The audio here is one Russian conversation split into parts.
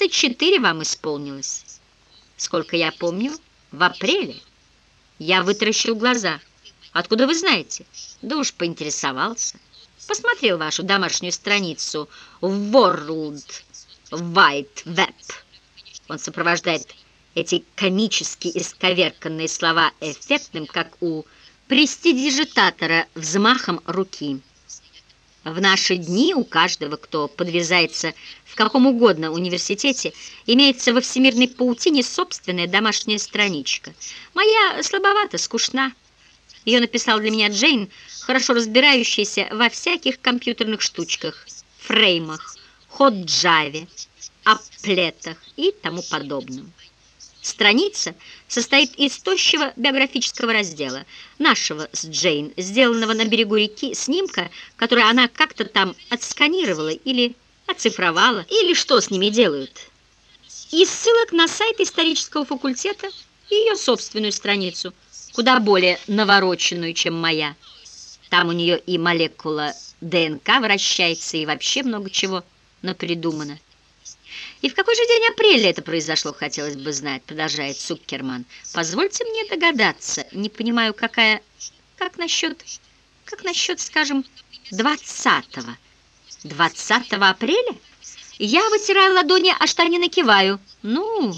24 вам исполнилось. Сколько я помню, в апреле. Я вытаращил глаза. Откуда вы знаете? Да уж поинтересовался. Посмотрел вашу домашнюю страницу в World Wide Web. Он сопровождает эти комически исковерканные слова эффектным, как у престидижитатора, взмахом руки. В наши дни у каждого, кто подвязается в каком угодно университете, имеется во всемирной паутине собственная домашняя страничка. Моя слабовата, скучна. Ее написал для меня Джейн, хорошо разбирающаяся во всяких компьютерных штучках, фреймах, хот-джаве, аплетах и тому подобном. Страница состоит из тощего биографического раздела, нашего с Джейн, сделанного на берегу реки, снимка, который она как-то там отсканировала или оцифровала, или что с ними делают. И ссылок на сайт исторического факультета и ее собственную страницу, куда более навороченную, чем моя. Там у нее и молекула ДНК вращается, и вообще много чего напридумано. И в какой же день апреля это произошло, хотелось бы знать, продолжает Цуккерман. Позвольте мне догадаться, не понимаю, какая... Как насчет... Как насчет, скажем, 20-го? 20 апреля? Я вытираю ладони, а штанины киваю. Ну,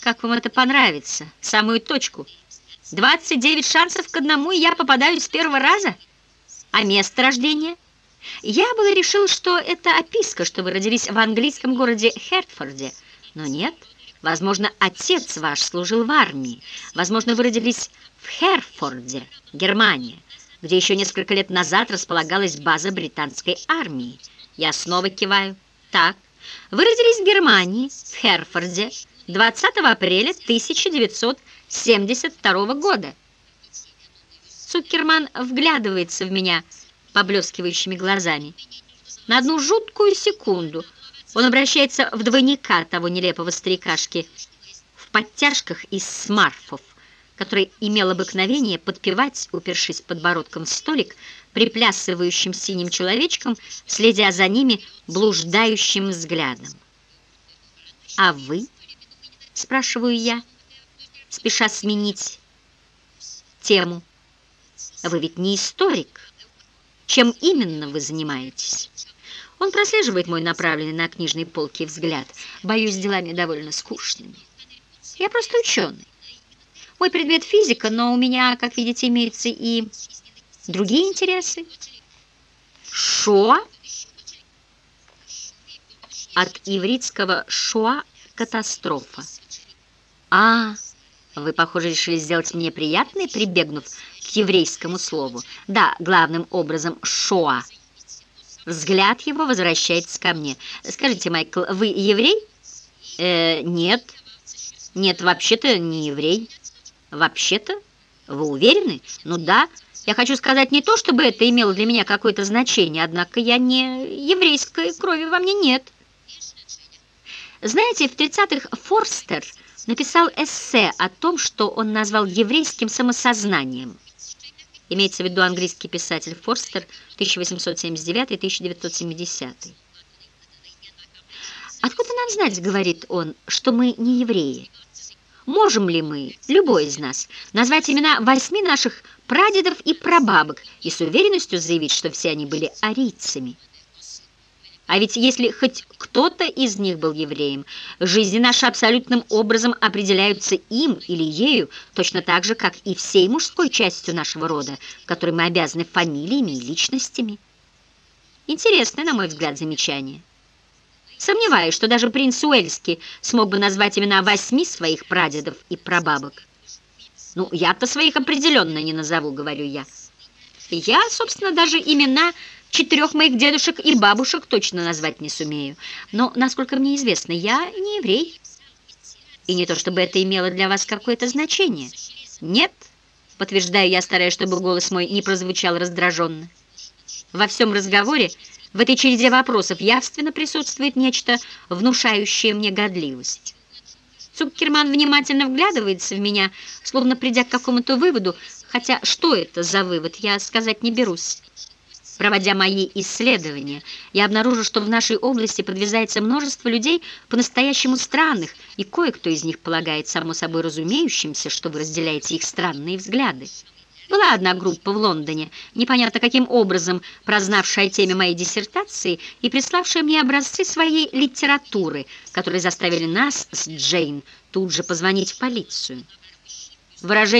как вам это понравится? Самую точку. 29 шансов к одному, и я попадаю с первого раза. А место рождения? Я было решил, что это описка, что вы родились в английском городе Хертфорде. Но нет, возможно, отец ваш служил в армии. Возможно, вы родились в Херфорде, Германия, где еще несколько лет назад располагалась база британской армии. Я снова киваю. Так, вы родились в Германии, в Херфорде, 20 апреля 1972 года. Цукерман вглядывается в меня – поблескивающими глазами. На одну жуткую секунду он обращается в двойника того нелепого старикашки в подтяжках из смарфов, который имел обыкновение подпевать, упершись подбородком в столик, приплясывающим синим человечком, следя за ними блуждающим взглядом. «А вы?» — спрашиваю я, спеша сменить тему. «Вы ведь не историк?» Чем именно вы занимаетесь? Он прослеживает мой направленный на книжные полки взгляд. Боюсь, делами довольно скучными. Я просто ученый. Мой предмет физика, но у меня, как видите, имеются и другие интересы. Шоа? От ивритского шоа – катастрофа. А, вы, похоже, решили сделать мне приятное, прибегнув еврейскому слову. Да, главным образом «шоа». Взгляд его возвращается ко мне. Скажите, Майкл, вы еврей? Э, нет. Нет, вообще-то не еврей. Вообще-то? Вы уверены? Ну да. Я хочу сказать не то, чтобы это имело для меня какое-то значение, однако я не еврейской крови во мне нет. Знаете, в 30-х Форстер написал эссе о том, что он назвал еврейским самосознанием. Имеется в виду английский писатель Форстер 1879-1970. «Откуда нам знать, — говорит он, — что мы не евреи? Можем ли мы, любой из нас, назвать имена восьми наших прадедов и прабабок и с уверенностью заявить, что все они были арийцами?» А ведь если хоть кто-то из них был евреем, жизни наши абсолютным образом определяются им или ею, точно так же, как и всей мужской частью нашего рода, которой мы обязаны фамилиями и личностями. Интересное, на мой взгляд, замечание. Сомневаюсь, что даже принц Уэльский смог бы назвать имена восьми своих прадедов и прабабок. Ну, я-то своих определенно не назову, говорю я. Я, собственно, даже имена Четырех моих дедушек и бабушек точно назвать не сумею. Но, насколько мне известно, я не еврей. И не то, чтобы это имело для вас какое-то значение. Нет, подтверждаю я, стараясь, чтобы голос мой не прозвучал раздраженно. Во всем разговоре, в этой череде вопросов, явственно присутствует нечто, внушающее мне годливость. Цуккерман внимательно вглядывается в меня, словно придя к какому-то выводу, хотя что это за вывод, я сказать не берусь. Проводя мои исследования, я обнаружил, что в нашей области подвязается множество людей по-настоящему странных, и кое-кто из них полагает само собой разумеющимся, что вы разделяете их странные взгляды. Была одна группа в Лондоне, непонятно каким образом прознавшая о теме моей диссертации и приславшая мне образцы своей литературы, которые заставили нас с Джейн тут же позвонить в полицию. Выражение